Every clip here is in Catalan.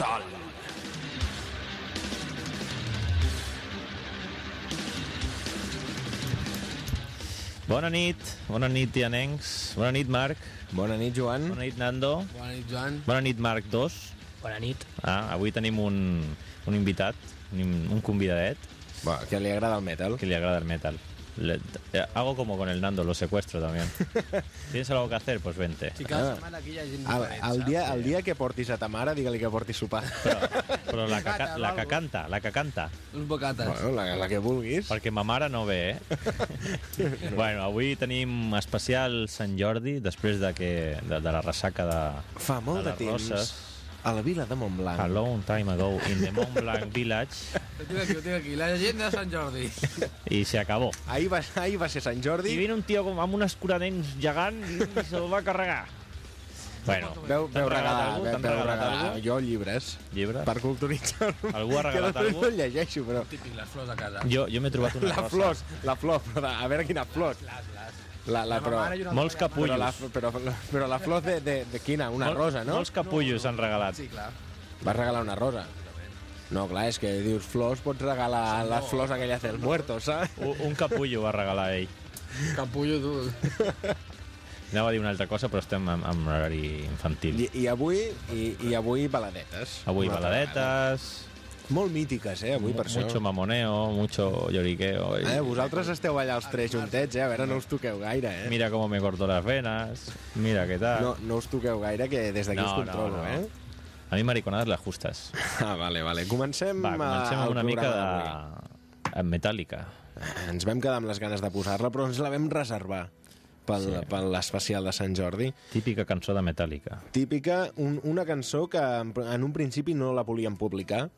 Calimetal. Bona nit, bona nit, tianencs. Bona nit, Marc. Bona nit, Joan. Bona nit, Nando. Bona nit, Joan. Bona nit, Marc 2. Bona nit. Ah, avui tenim un, un invitat, un, un convidadet, Va, que li agrada el metal. que li agrada el metal. Le- eh, hago como con el Nando, lo secuestro también. ¿Tienes algo que hacer? Pues vente. Si cada Ah. setmana aquí hi ha gent diferent, el, dia, saps? el dia que portis a ta mare, digue-li que porti sopar. Però la que, ca- la que canta, la que canta. Uns bocates. bueno, la, la que vulguis. Perquè ma mare no ve, eh? bueno, avui tenim especial Sant Jordi, després de, que, de, de la ressaca de, Fa molt a de les temps, Roses. A la vila de Montblanc. a long time ago in the Mont Blanc Village Ho tinc aquí, ho tinc aquí. La llegenda de Sant Jordi. i se acabó. Ahir va, ahir va ser Sant I Jordi. vine un tio com amb un escuradents gegant i se'l va carregar. Bueno, Veu, veu regalat regalar, algú? veu, veu regalat regalar algú? jo llibres Llibres? per culturitzar-me. Algú ha regalat que algú? no llegeixo, però... Típic, les flors a casa. Jo, jo m'he trobat una La rosa. flor, la flor, però de, a veure quina flor. Les, les. La, la, però, Molts capullos. però, la, però, però la flor de, de, de quina? Una Mol- rosa, no? Molts capullos han regalat. Sí, clar. Vas regalar una rosa. No, clar, és que dius flors, pots regalar les flors aquelles del muerto, saps? Un, un capullo va regalar ell. Capullo, tu. Anava a dir una altra cosa, però estem en, en horari infantil. I, i avui, i, i avui baladetes. Avui altra vegada. Molt mítiques, eh, avui per això. mucho mamoneo, mucho lloriqueo. i- Eh, vosaltres esteu allà els tres juntets, eh? A veure, no us toqueu gaire, eh? Mira cómo me cortó las venas, mira qué tal. No, no us toqueu gaire, que des d'aquí No, us controlo, no, no. eh? A mi mariconadas las justas. Ah, vale, vale. Comencem, Va, comencem amb el una mica de... en metàl·lica. Ens vam quedar amb les ganes de posar-la, però ens la vam reservar pel, Sí. sí. per l'especial de Sant Jordi. Típica cançó de Metallica. Típica, un, una cançó que en, en un principi no la volien publicar,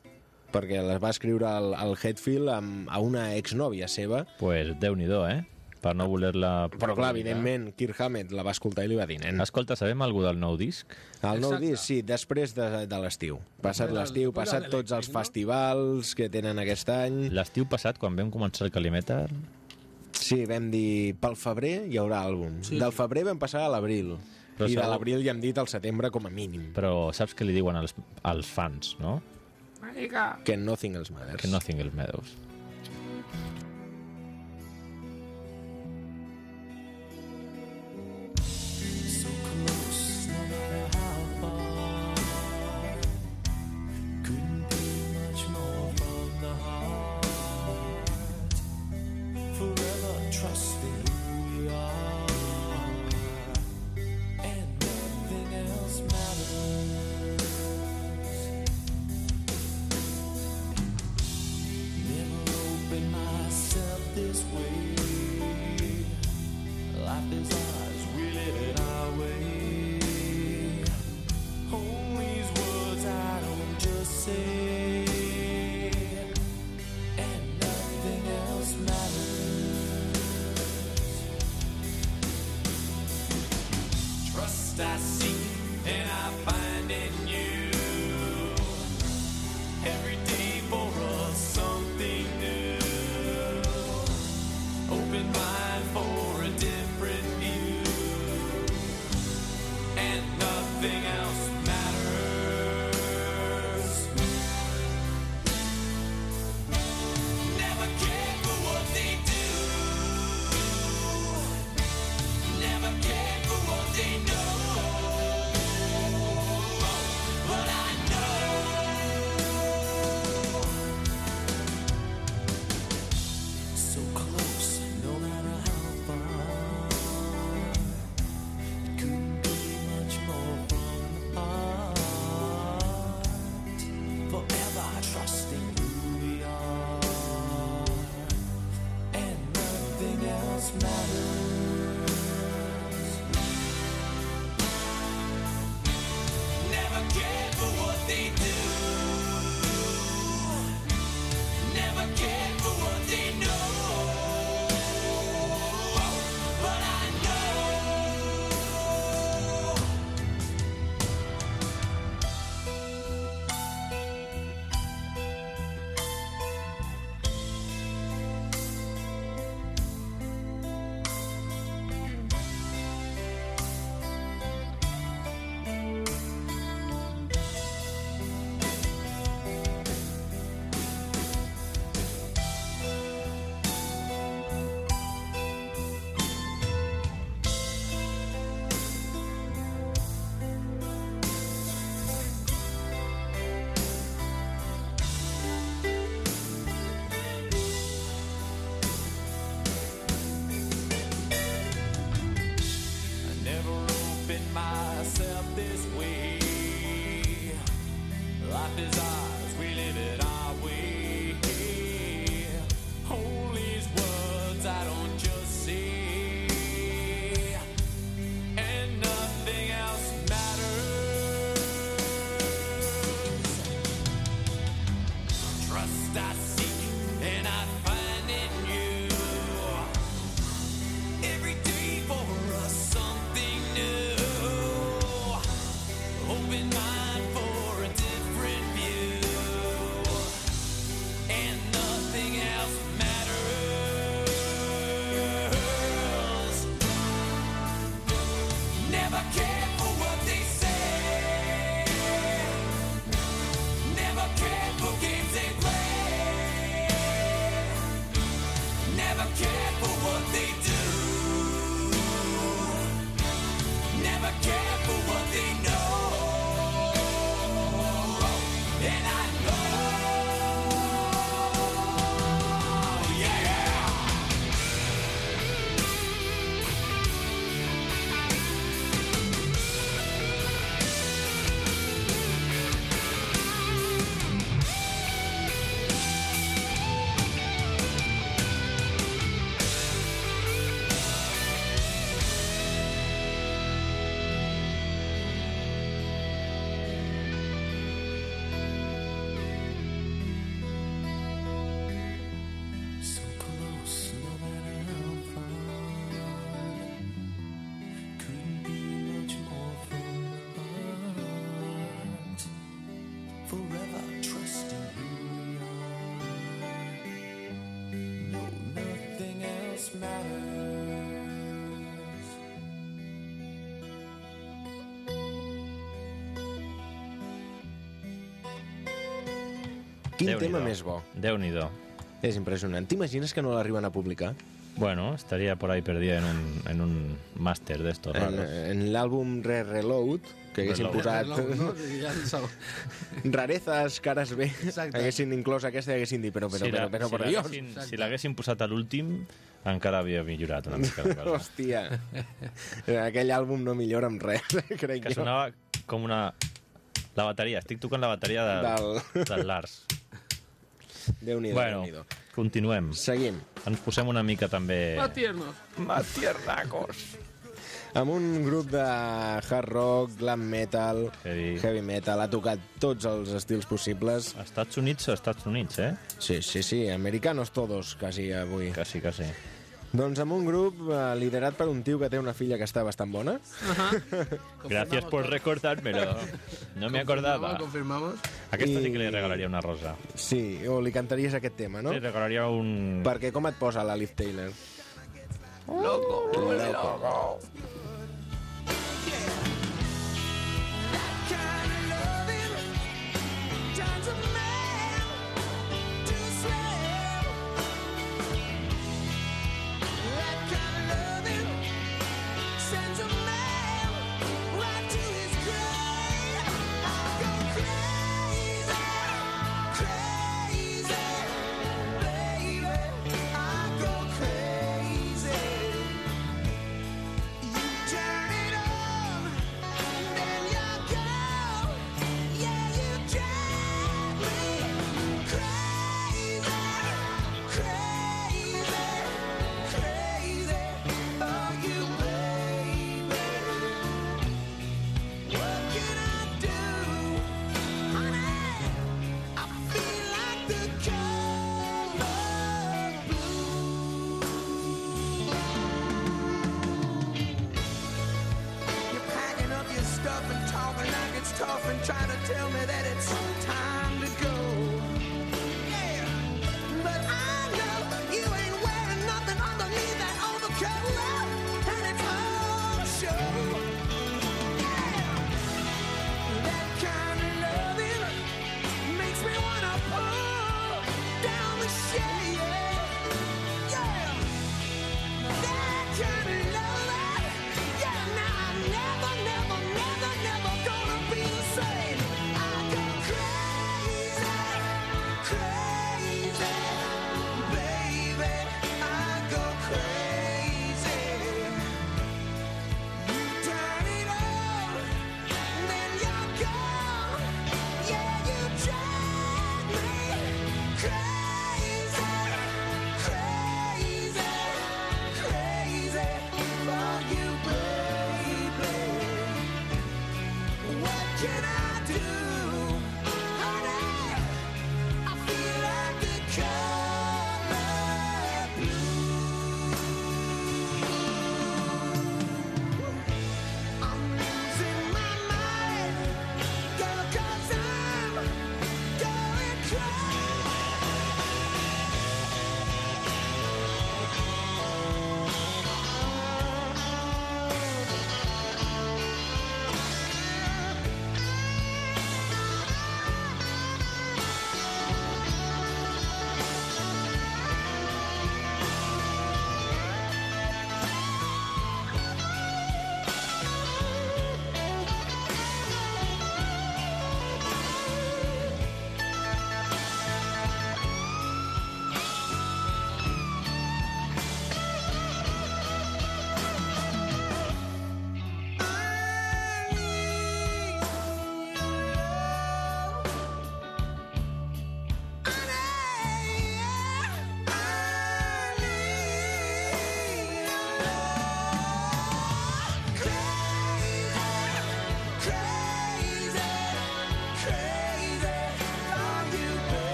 perquè la va escriure el, el Hetfield amb, a una exnòvia seva, Pues déu-n'hi-do, eh? Per no voler-la... però clar, evidentment, Kirk Hammett la va escoltar i li va dir, nen. Escolta, sabem alguna del nou disc? El nou Exacte. disc, sí, després de, de l'estiu. Passat Després l'estiu, passat tots els no? festivals que tenen aquest any. L'estiu passat, quan vam començar el Calimetal, Sí, vam dir, pel febrer hi haurà àlbum. Sí, Del febrer vam passar a l'abril. Però I de segur- l'abril ja hem dit al setembre com a mínim. però saps què li diuen als, als fans, no? Que Nothing Else Matters. Que Nothing Else Matters. Quin Déu-n'hi-do. tema més bo. Déu-n'hi-do. És impressionant. T'imagines que no l'arriben a publicar? Bueno, estaría por ahí perdida en un, en un máster de estos En, raros. en l'àlbum Re Reload, que haguessin Reload. posat Reload, no? Ja rarezas, cares B, Exacte. haguessin inclòs aquesta i haguessin dit, però, però, si la- però, però, si però, jo... l'haguessin- si l'haguessin posat a l'últim, encara havia millorat una mica la cosa. Hòstia, aquell àlbum no millora amb res, crec que jo. sonava com una... La bateria, estic tocant la bateria del, Del- del Lars. Déu-n'hi-do, Bueno, Déu-n'hi-do. continuem. Seguim. Ens posem una mica també... Más tiernos. Más tiernacos. Amb un grup de hard rock, glam metal, Heavy. heavy metal, ha tocat tots els estils possibles. Estats Units, Estats Units, eh? Sí, sí, sí, americanos todos, quasi avui. Quasi, quasi. Doncs amb un grup eh, liderat per un tio que té una filla que està bastant bona. Gracias por recordármelo. No me acordaba. Confirmamos. Aquesta sí que li regalaria una rosa. Sí, o li cantaries aquest tema, no? Li regalaria un... Perquè com et posa la Liv Taylor? Loco. Loco. kind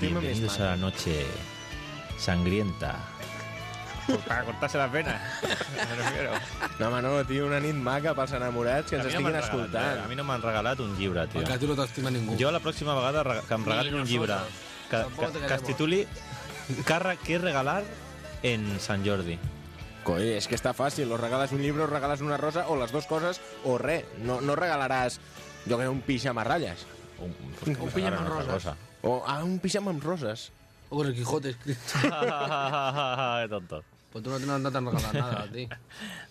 Bienvenidos a la noche sangrienta. Para cortarse las venas. Me refiero. No, home, no, tio, una nit maca pels enamorats que ens A mi no estiguin regalat, eh? escoltant. A mi no m'han regalat un llibre, tio. Perquè a tu no t'estima ningú. Jo la pròxima vegada que em regalin un llibre que, que, que es tituli Carra que regalar en Sant Jordi. Coi, és que està fàcil. O regales un llibre, o regales una rosa, o les dues coses, o res. No, no regalaràs, jo que sé, un pijama a ratlles. Un, Un pijama amb roses. O ah, un pijama amb roses. O con el Quijote escrito. Qué tonto. Pues tú no, no, no te han regalado nada a ti.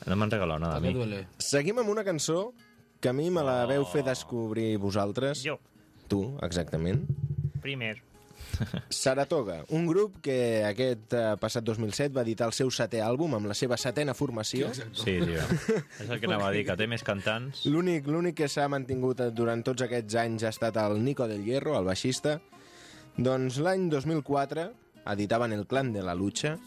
No m'han regalat nada a ¿A mi. duele? Seguim amb una cançó que a mi me la veu fer descobrir vosaltres. Jo, Tu, exactament. primer. Saratoga, un grup que aquest eh, passat 2007 va editar el seu setè àlbum amb la seva setena formació. Sí, tio. És el que anava a dir, que té més cantants. L'únic l'únic que s'ha mantingut durant tots aquests anys ha estat el Nico del Hierro, el baixista. Doncs l'any 2004 editaven El clan de la lucha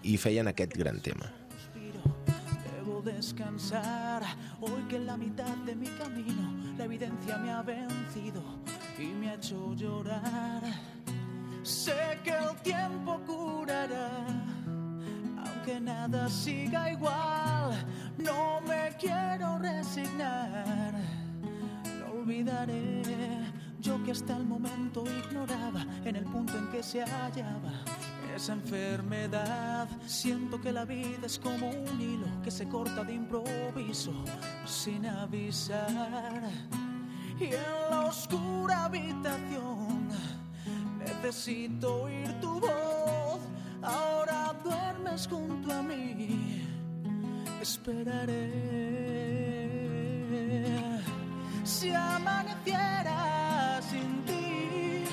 i feien aquest gran tema. Debo descansar hoy que en la mitad de mi camino la evidencia me ha vencido y me ha hecho llorar. Sé que el tiempo curará, aunque nada siga igual. No me quiero resignar, no olvidaré yo que hasta el momento ignoraba en el punto en que se hallaba esa enfermedad. Siento que la vida es como un hilo que se corta de improviso sin avisar. Y en la oscura habitación necesito oír tu voz. Ahora duermes junto a mí. Esperaré. Si amaneciera sin ti,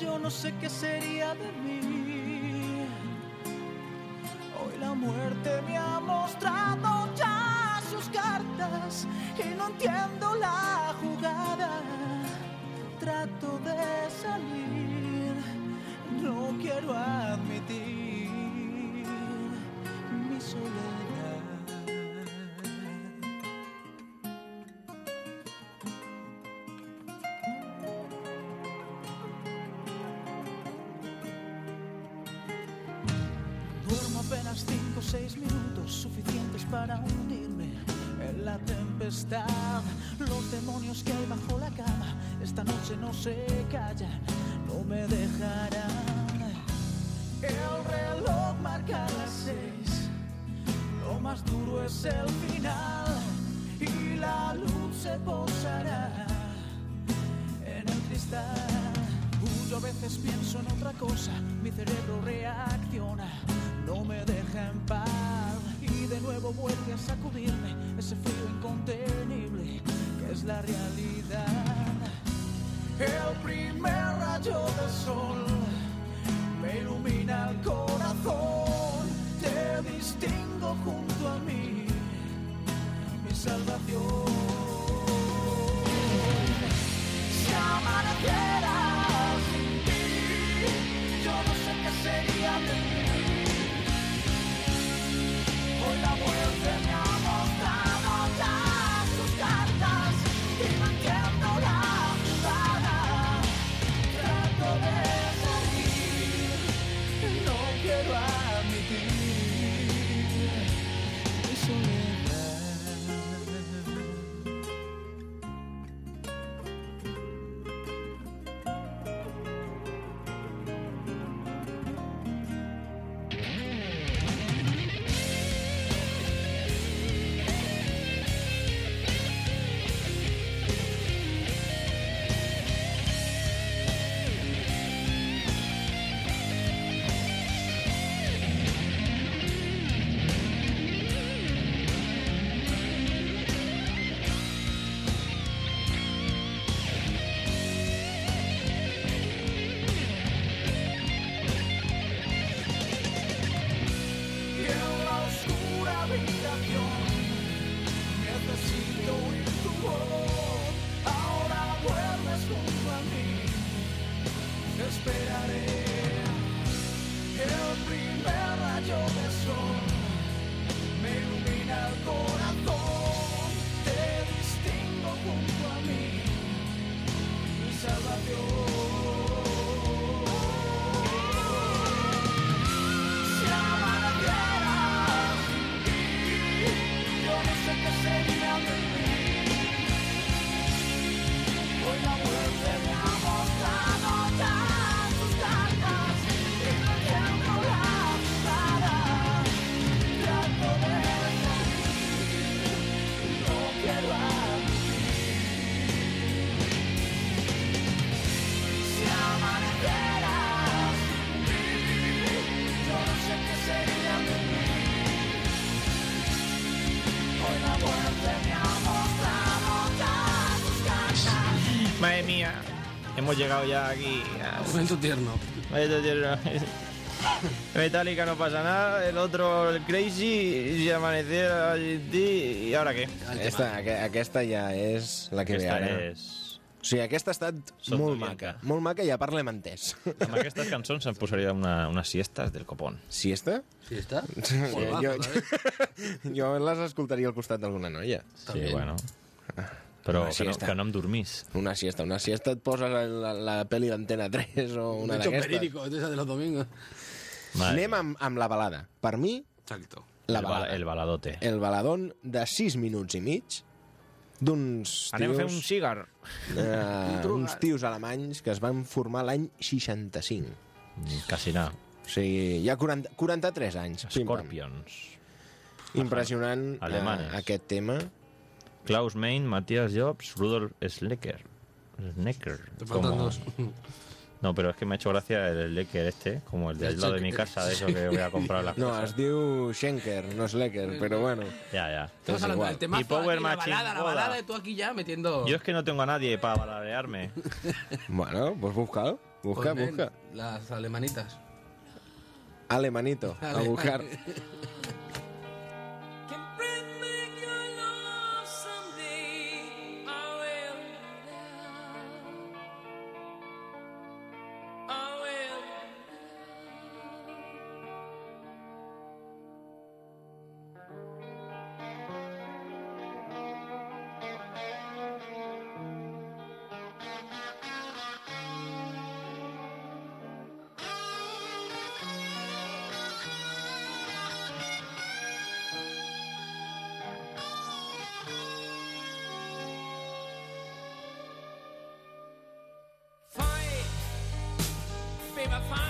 yo no sé qué sería de mí. Hoy la muerte me ha mostrado ya sus cartas y no entiendo la jugada. Trato de salir, no quiero admitir mi soledad. Cinco o seis minutos, suficientes para hundirme en la tempestad. Los demonios que hay bajo la cama, esta noche no se callan, no me dejarán. El reloj marca las seis, lo más duro es el final y la luz se posará en el cristal. Yo a veces pienso en otra cosa, mi cerebro reacciona, de vuelve a sacudirme ese frío incontenible que es la realidad. El primer rayo del sol me ilumina el hemos llegado ya aquí. Momento tierno. Metallica no pasa nada, el otro, el Crazy, si amanecer y ahora qué. Aquesta, aqu- aquesta ja és la que ve Aquesta ara. és... O sigui, aquesta ha estat Soc molt maca. Molt maca i a part l'hem entès. Amb aquestes cançons em posaria una, unes siestes del copón. Siesta? Sí, està? Sí, Molt jo, ¿sabes? jo les escoltaria al costat d'alguna noia. Sí, També. bueno. Però Una que no, que no em dormís. Una siesta. Una siesta et poses la, la peli d'Antena 3 o Un una d'aquestes. verídico, de esa de los domingos. Madre Anem amb, amb la balada. Per mi, Exacto. la el, bala, balada. el baladote. el baladón de 6 minuts i mig d'uns Anem a fer un tios, cigar. eh, uns tios alemanys que es van formar l'any 65. Quasi anar. O sigui, hi ha 40, 43 anys. Scorpions. Impressionant eh, Alemanes. aquest tema. Klaus Main, Matías Jobs, Rudolf Schlecker. Schnecker. Como-. No, pero es que me ha hecho gracia el Schlecker este, como el de al lado de mi casa, de eso que voy a comprar las No, es diu Schenker, no Schlecker, però bueno. Ya, ya. Estamos Es hablando igual. del tema. Y Power la Machine balada, la balada, tú aquí ya metiendo... Yo es que no tengo a nadie para baladearme. Bueno, pues busca, busca, Pues, busca. Las alemanitas. Alemanito, a buscar. gave a fine.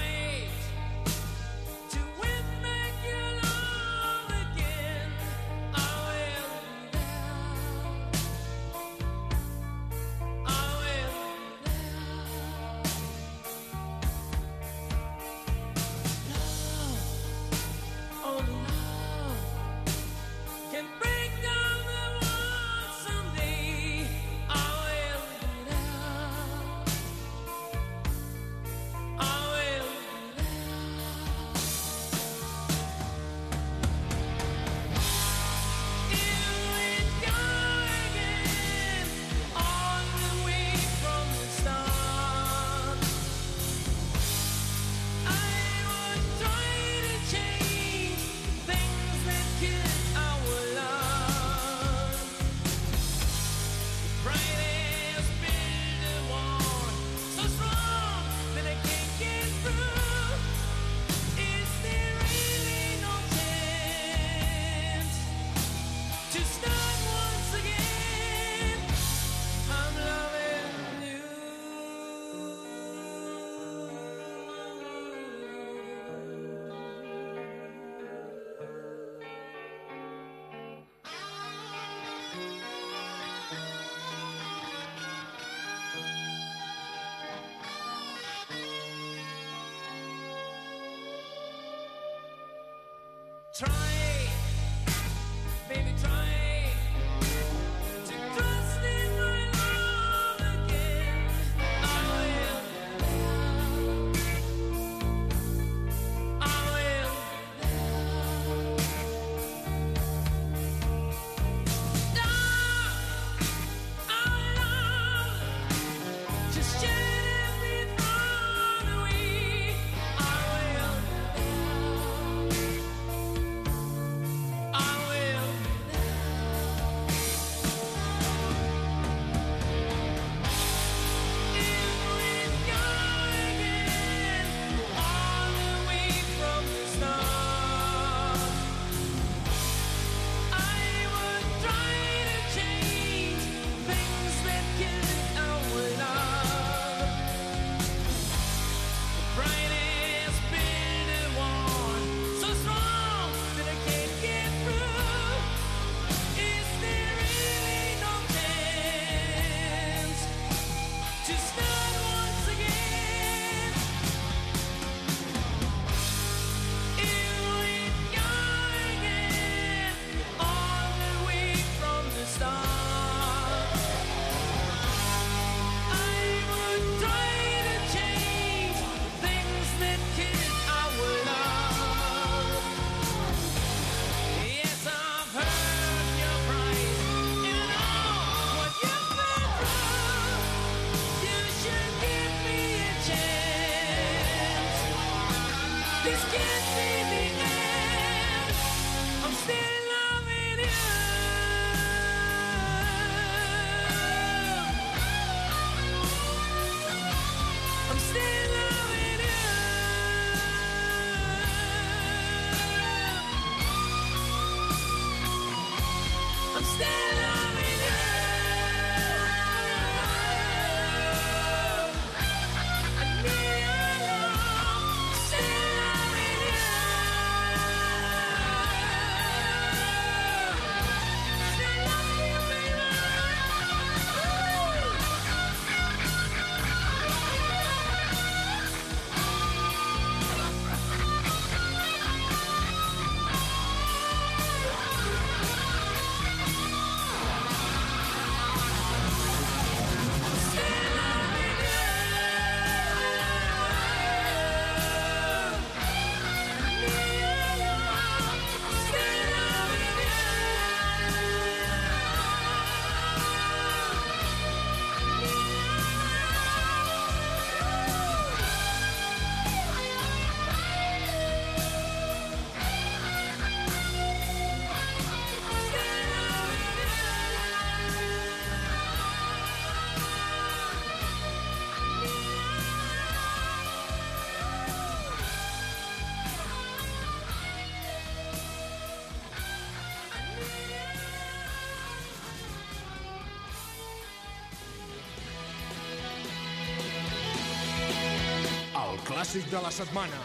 Clàssic de la setmana.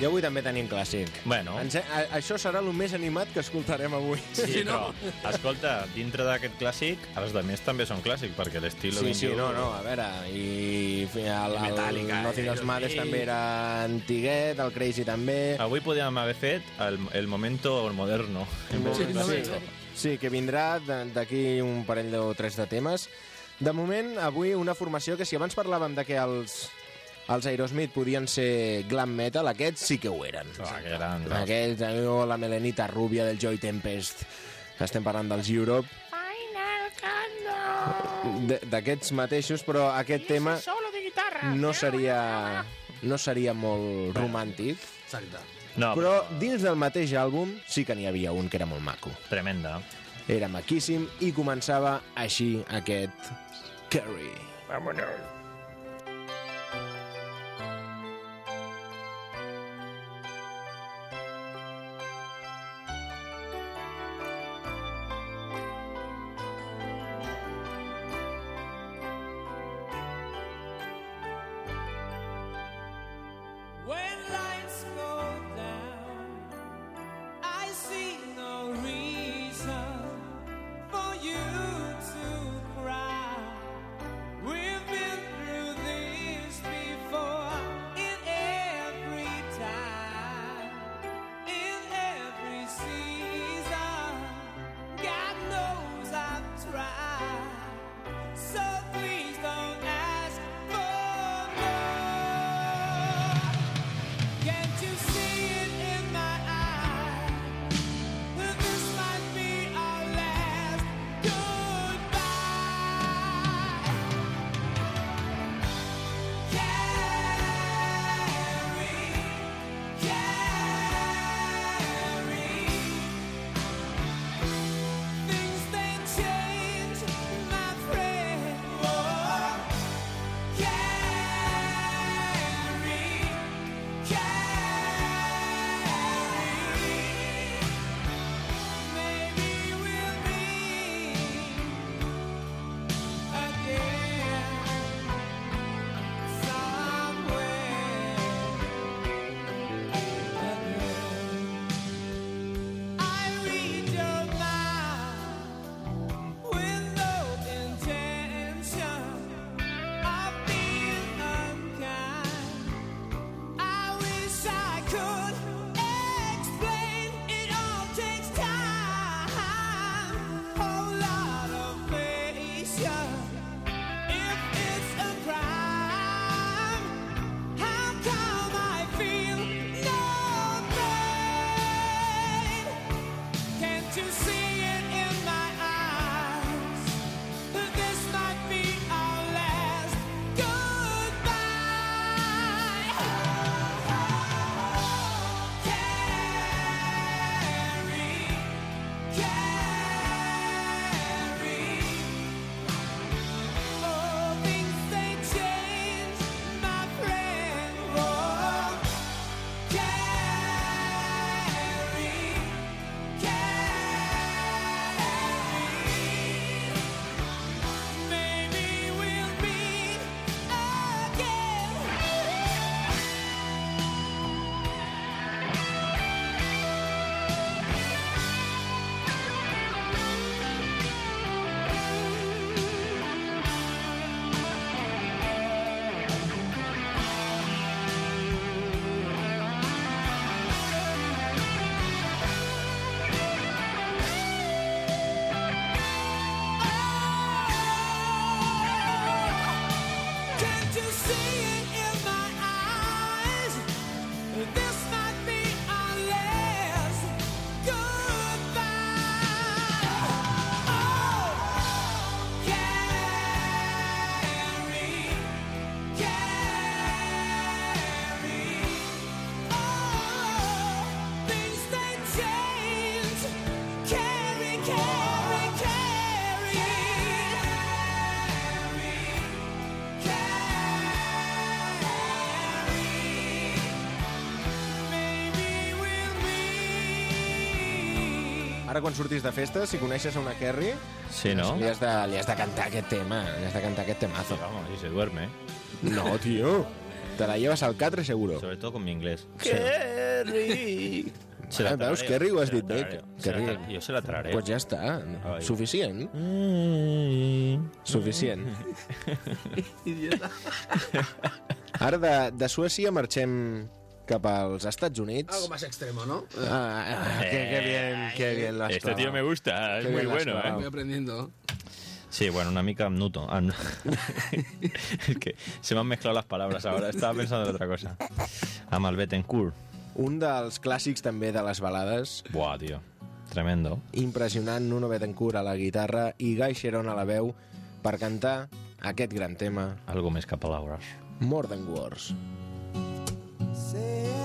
I avui també tenim clàssic. Bueno. Ens, a, això serà el més animat que escoltarem avui. Sí, però, escolta, dintre d'aquest clàssic, els de més també són clàssic, perquè l'estil... Sí, sí, no, no, a veure, i fi, el, el, Metallica, el Nothing eh, Else Matters també era antiguet, el Crazy també... Avui podíem haver fet el, el momento moderno. Sí, sí, sí, que vindrà de- d'aquí un parell o tres de temes. De moment, avui una formació que si abans parlàvem de que els, els Aerosmith podien ser glam metal, aquests sí que ho eren. Ah, que eren... Aquells, allò, la melenita rúbia del Joy Tempest, que estem parlant dels Europe, d'aquests mateixos, però aquest tema Solo de guitarra. no seria, no seria molt romàntic, Exacte. No, però dins del mateix àlbum sí que n'hi havia un que era molt maco. tremenda. Era maquíssim i començava així aquest Carey. Vámonos. Ara quan surtis de festa, si coneixes a una Kerry, Sí, no? li, has de, li has de cantar aquest tema, li has de cantar aquest temazo. Sí, vamos, y se duerme. No, tío. Te la llevas al catre seguro. Sobre todo con mi inglés. Kerry! Se la Veus, tarareo, Kerry ho has se la dit bé. Kerry. Jo se la tarareo. Pues ja està. Ai. Suficient. Suficient. Idiota. Ara de, de Suècia marxem cap als Estats Units. Algo más extremo, ¿no? Eh, Ah, ah, qué, qué bien, qué bien lo has Este tío me gusta, es Qué muy bueno. ¿eh? Voy aprendiendo. Sí, bueno, una mica amb Nuto. Ah, no. es que se me han mezclado las palabras ahora. Estaba pensando en otra cosa. Amb el Betancourt. Un dels clàssics també de les balades, Buah, tío. Tremendo. impressionant Nuno Betancourt a la guitarra i Guy Sheron a la veu per cantar aquest gran tema, Algo més que palabras. More Than Words. Saying I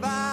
goodbye.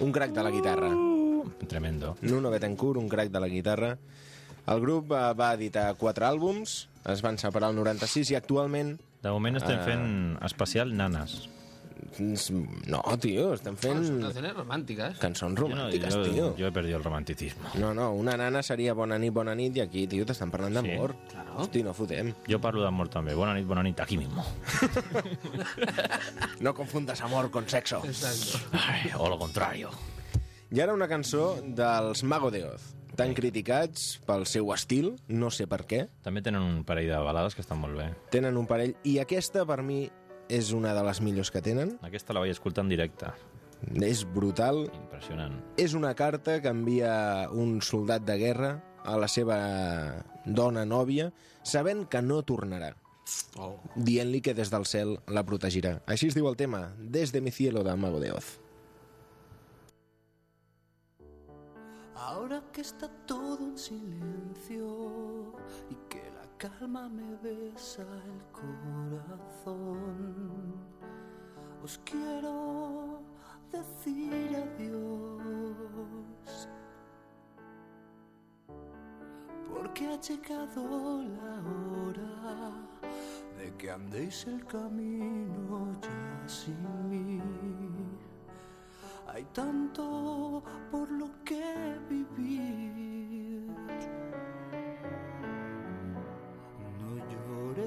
Un crac de la guitarra. Tremendo. Nuno Betancourt, un crac de la guitarra. El grup eh, va editar quatre àlbums, es van separar el 96 i actualment... De moment estem Ah. fent especial nanes. No, tio, estem fent Son canciones románticas. cançons Jo, no, romàntiques, jo, tio. jo he perdut el romanticismo. No, no, una nana seria bona nit, bona nit, i aquí, tio, t'estan parlant d'amor. claro. Hosti, no fotem. Jo parlo d'amor també. Bona nit, bona nit, aquí mismo. No confundas amor con sexo. Exacto. Ai, o lo contrario. I ara una cançó dels Mago de Oz, tan criticats pel seu estil, no sé per què. També tenen un parell de balades que estan molt bé. Tenen un parell, i aquesta, per mi, és una de les millors que tenen. Aquesta la vaig escoltar en directe. És brutal. Impressionant. És una carta que envia un soldat de guerra a la seva dona nòvia, sabent que no tornarà, Oh. dient-li que des del cel la protegirà. Així es diu el tema, Des de mi cielo, de Mago de Oz. Ahora que está todo en silencio y que calma me besa el corazón, os quiero decir adiós. Porque ha llegado la hora de que andéis el camino ya sin mí. Hay tanto por lo que vivir.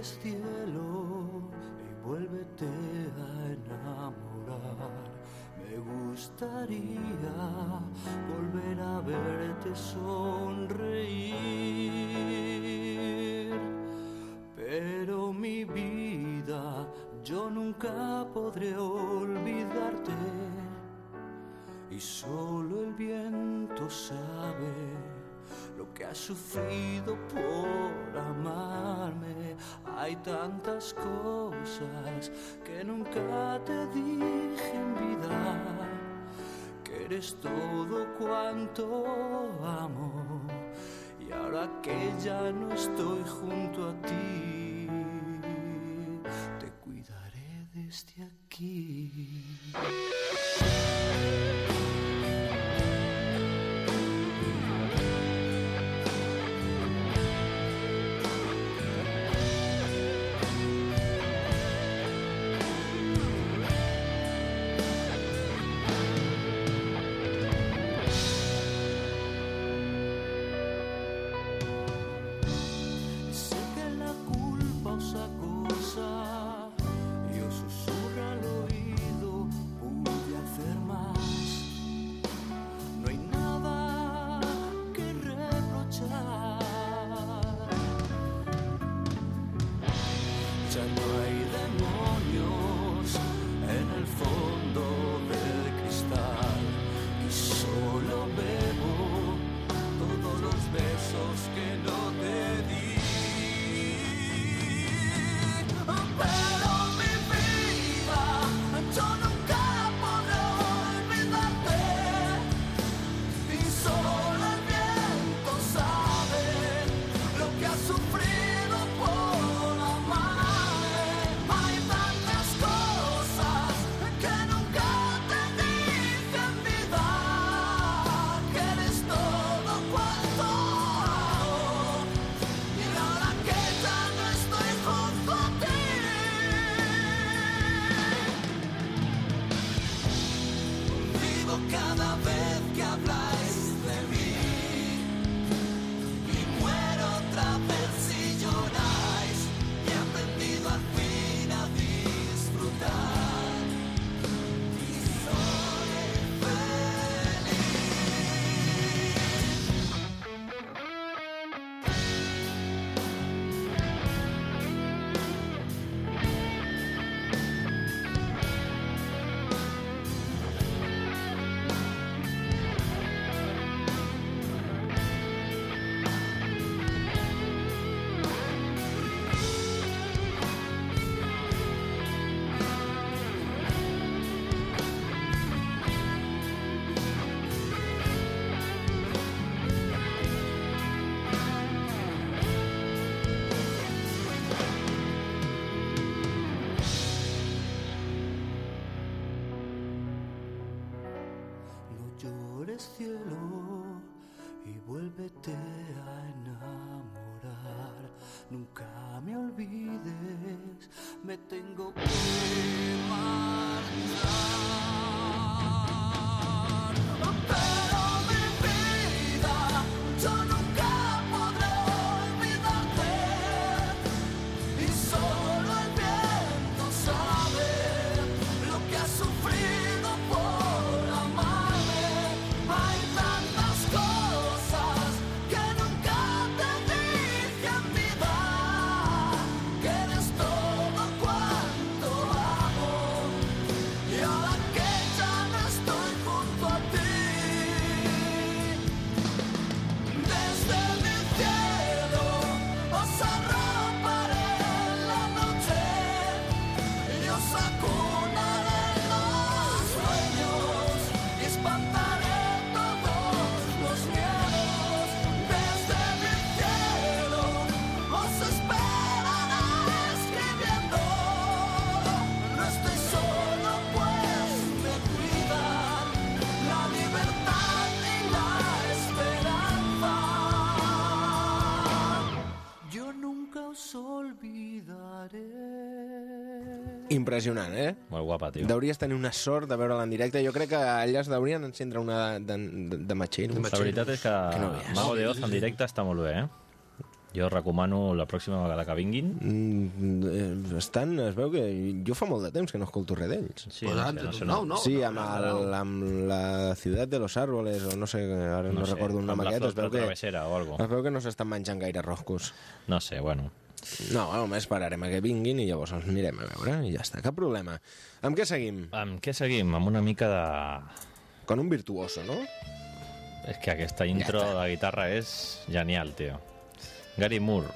Cielo y vuélvete a enamorar. Me gustaría volver a verte sonreír. Pero mi vida, yo nunca podré olvidarte y solo el viento sabe lo que has sufrido por amarme. Hay tantas cosas que nunca te dije en vida, que eres todo cuanto amo. Y ahora que ya no estoy junto a ti, te cuidaré desde aquí. Me tengo Impressionant, eh? Molt guapa, tio. Deuries tenir una sort de veure'la en directe. Jo crec que allà es deurien encendre una de, de, de matxell. La veritat és que, Que no. Mago de Oz en directe està molt bé, eh? Jo recomano la pròxima vegada que vinguin. Mm, eh, estan, es veu que jo fa molt de temps que no escolto res d'ells. Sí, Pues no no no, no. sí, no, amb, no, el, amb la ciutat de los árboles, o no sé, ara no, sé, recordo un nom aquest, es veu, que, o algo. es veu que no s'estan menjant gaire roscos. No sé, bueno. No, només esperarem a que vinguin i llavors els anirem a veure i ja està, cap problema. Amb què seguim? Amb què seguim? Amb una mica de... Con un virtuoso, no? És que aquesta intro està. de guitarra és genial, tio. Gary Moore.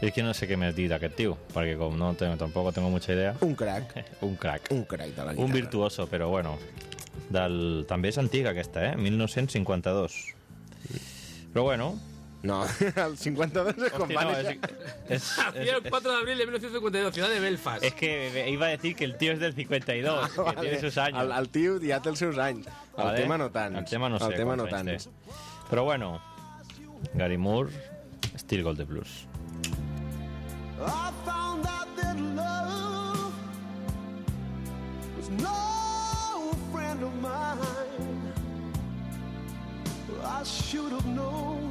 És que no sé què més dir d'aquest tio, perquè com no tengo, tampoc tengo mucha idea. Un crack, Un crack. un crack de la guitarra. Un virtuoso, però bueno. Del... També és antiga aquesta, eh? 1952. Però bueno... No, el 52 és quan Hòstia, va no, néixer. és, és, Nació el 4 de abril de 1952, ciudad de Belfast. es que iba a decir que el tío es del 52, que Vale. tiene sus años. El, el tio ja té els seus anys. El Vale? tema no tant. El tema no sé tema no tant. Però bueno, Gary Moore, Still Gold the Blues. I found out that love was no friend of mine. I should have known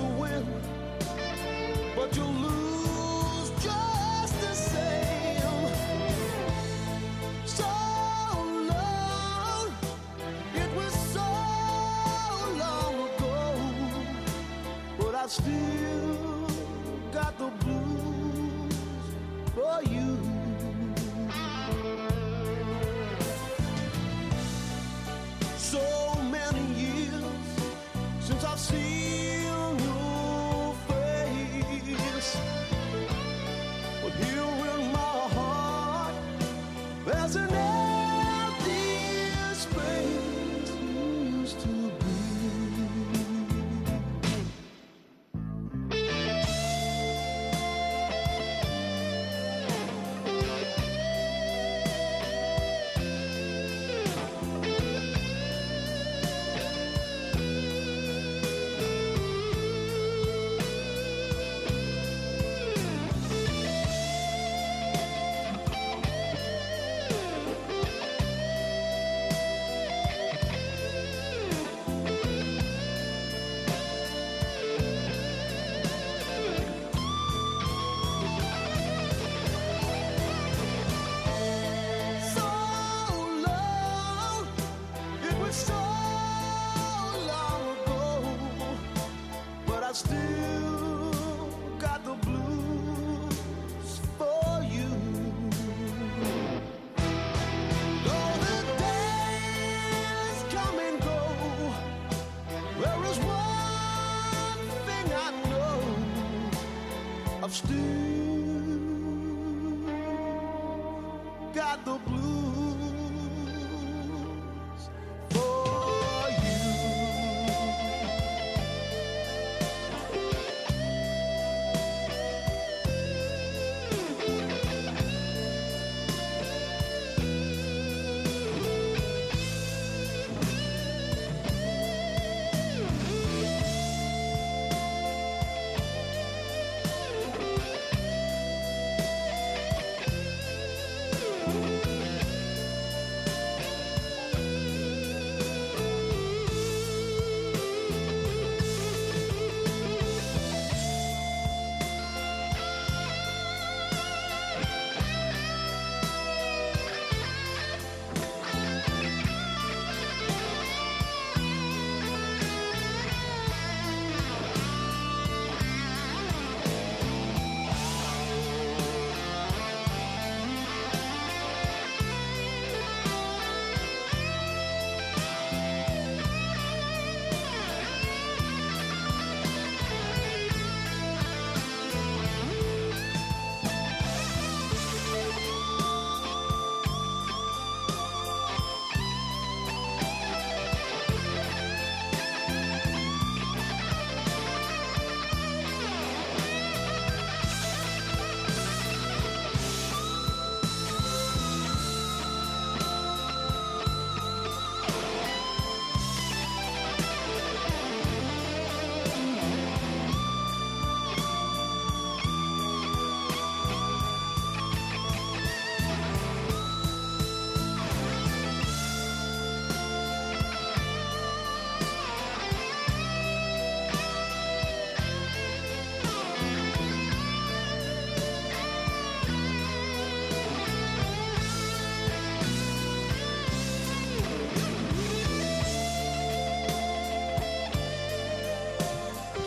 To win, but you'll lose just the same. So long, it was so long ago, but I still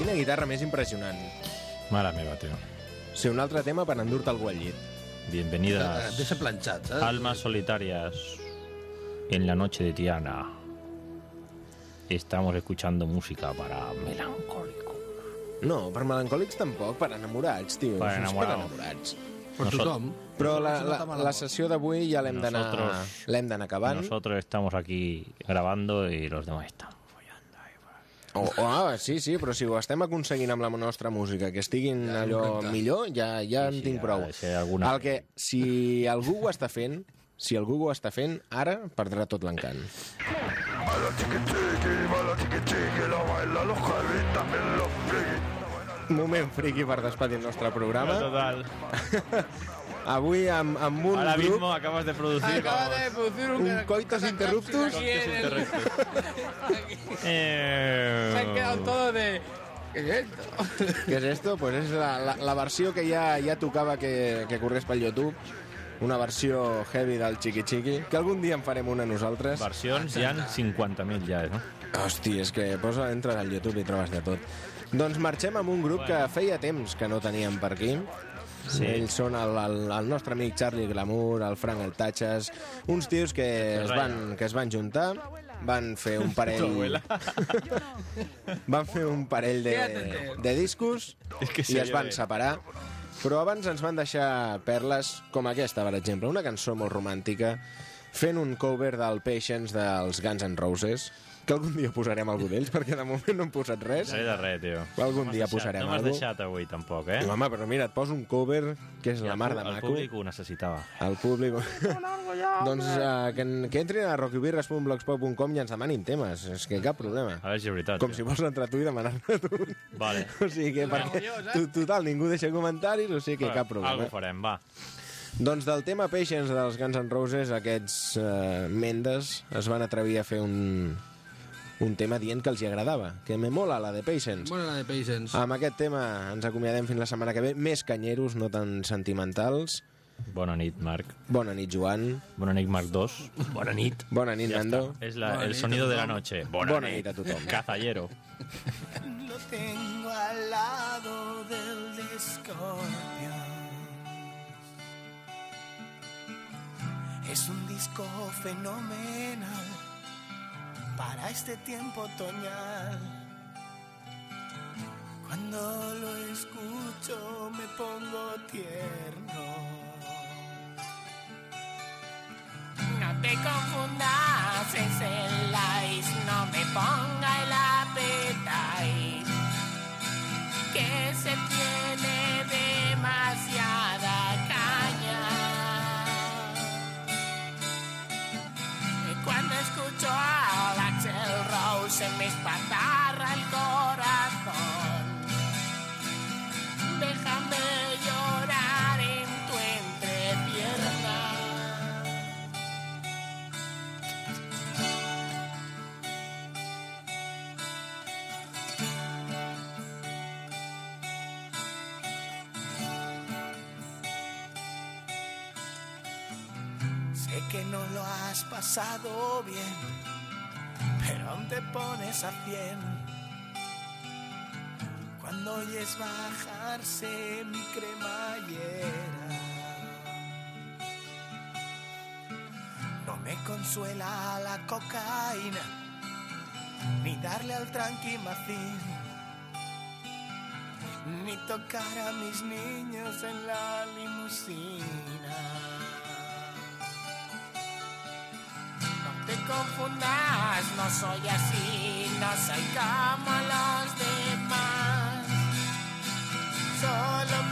Quina guitarra més impressionant. Mare meva, tio. Sí, un altre tema per endur-te algú al llit. Bienvenidas, Deixa planxat, saps? almas solitarias, en la noche de Tiana. Estamos escuchando música para melancólico. No, per melancòlics tampoc, per enamorats, tio. Per enamorado. Per enamorats. Per Nosot- tothom. Però la, la, la sessió d'avui ja l'hem d'anar acabant. Nosotros estamos aquí grabando y los demás están por ahí. O, o, ah, sí, sí, però si ho estem aconseguint amb la nostra música, que estiguin Ja, allò correcte. millor, ja, ja Sí, en tinc prou. de ser alguna- El que, si algú ho està fent, si algú ho està fent, ara perdrà tot l'encant. Moment friqui per despedir el nostre programa. Total. Avui amb, amb un Ahora grup, mismo acabas de producir. Acaba de producir un... un coitos interruptus. En el- Eh, Se han quedado todos de... ¿Qué es esto? Què és esto? Pues és la, la, la versió que ja, ja tocava que, que corres pel YouTube. Una versió heavy del Chiqui Chiqui, que algun dia en farem una nosaltres. Versions hi ha 50.000 ja, no? Hosti, és que posa, entres al YouTube i trobes de tot. Doncs marxem amb un grup que feia temps que no teníem per aquí. Sí. Ells són el, el, el nostre amic Charlie Glamour, el Frank el Tatxes, uns tios que es, van, que es van juntar, van fer un parell... van fer un parell de, de discos i es van eh? separar. Però abans ens van deixar perles com aquesta, per exemple, una cançó molt romàntica fent un cover del Patience dels Guns N' Roses, que algun dia posarem algú d'ells, perquè de moment no hem posat res. Res de res, tio. Algun No dia deixat- posarem No m'has deixat avui, tampoc, eh? Home, però mira, et poso un cover que és I la el mar de El maco. públic ho necessitava. El públic... doncs uh, que, que entrin a rockybirres.blogspot.com i ens demanin temes, és que cap problema. A veure si és veritat. Com si tio. vols entrar tu i demanar-ne tu. Vale. O sigui que, perquè, tu, total, ningú deixa comentaris, o sigui que cap problema. Algo farem, va. Doncs del tema Patience dels Guns N' Roses, aquests uh, Mendes es van atrevir a fer un, un tema dient que els hi agradava, que me mola la de Patience. Bona la de Patience. Amb aquest tema ens acomiadem fins la setmana que ve, més canyeros, no tan sentimentals. Bona nit, Marc. Bona nit, Joan. Bona nit, Marc 2. Bona nit. Bona nit, Ja Nando. És la, Bona el nit sonido de la noche. Bona, Bona nit a tothom. Cazallero. Lo tengo al lado del escorpión. Es un disco fenomenal para este tiempo otoñal. Cuando lo escucho me pongo tierno. No te confundas, es el ice, no me ponga el appetite. Que se tiene demasiada pasado bien, pero aún te pones a cien. Cuando oyes bajarse mi cremallera. No me consuela la cocaína, ni darle al tranquimacín, ni tocar a mis niños en la limusina. Confundas, no soy así, no soy como los demás. Solo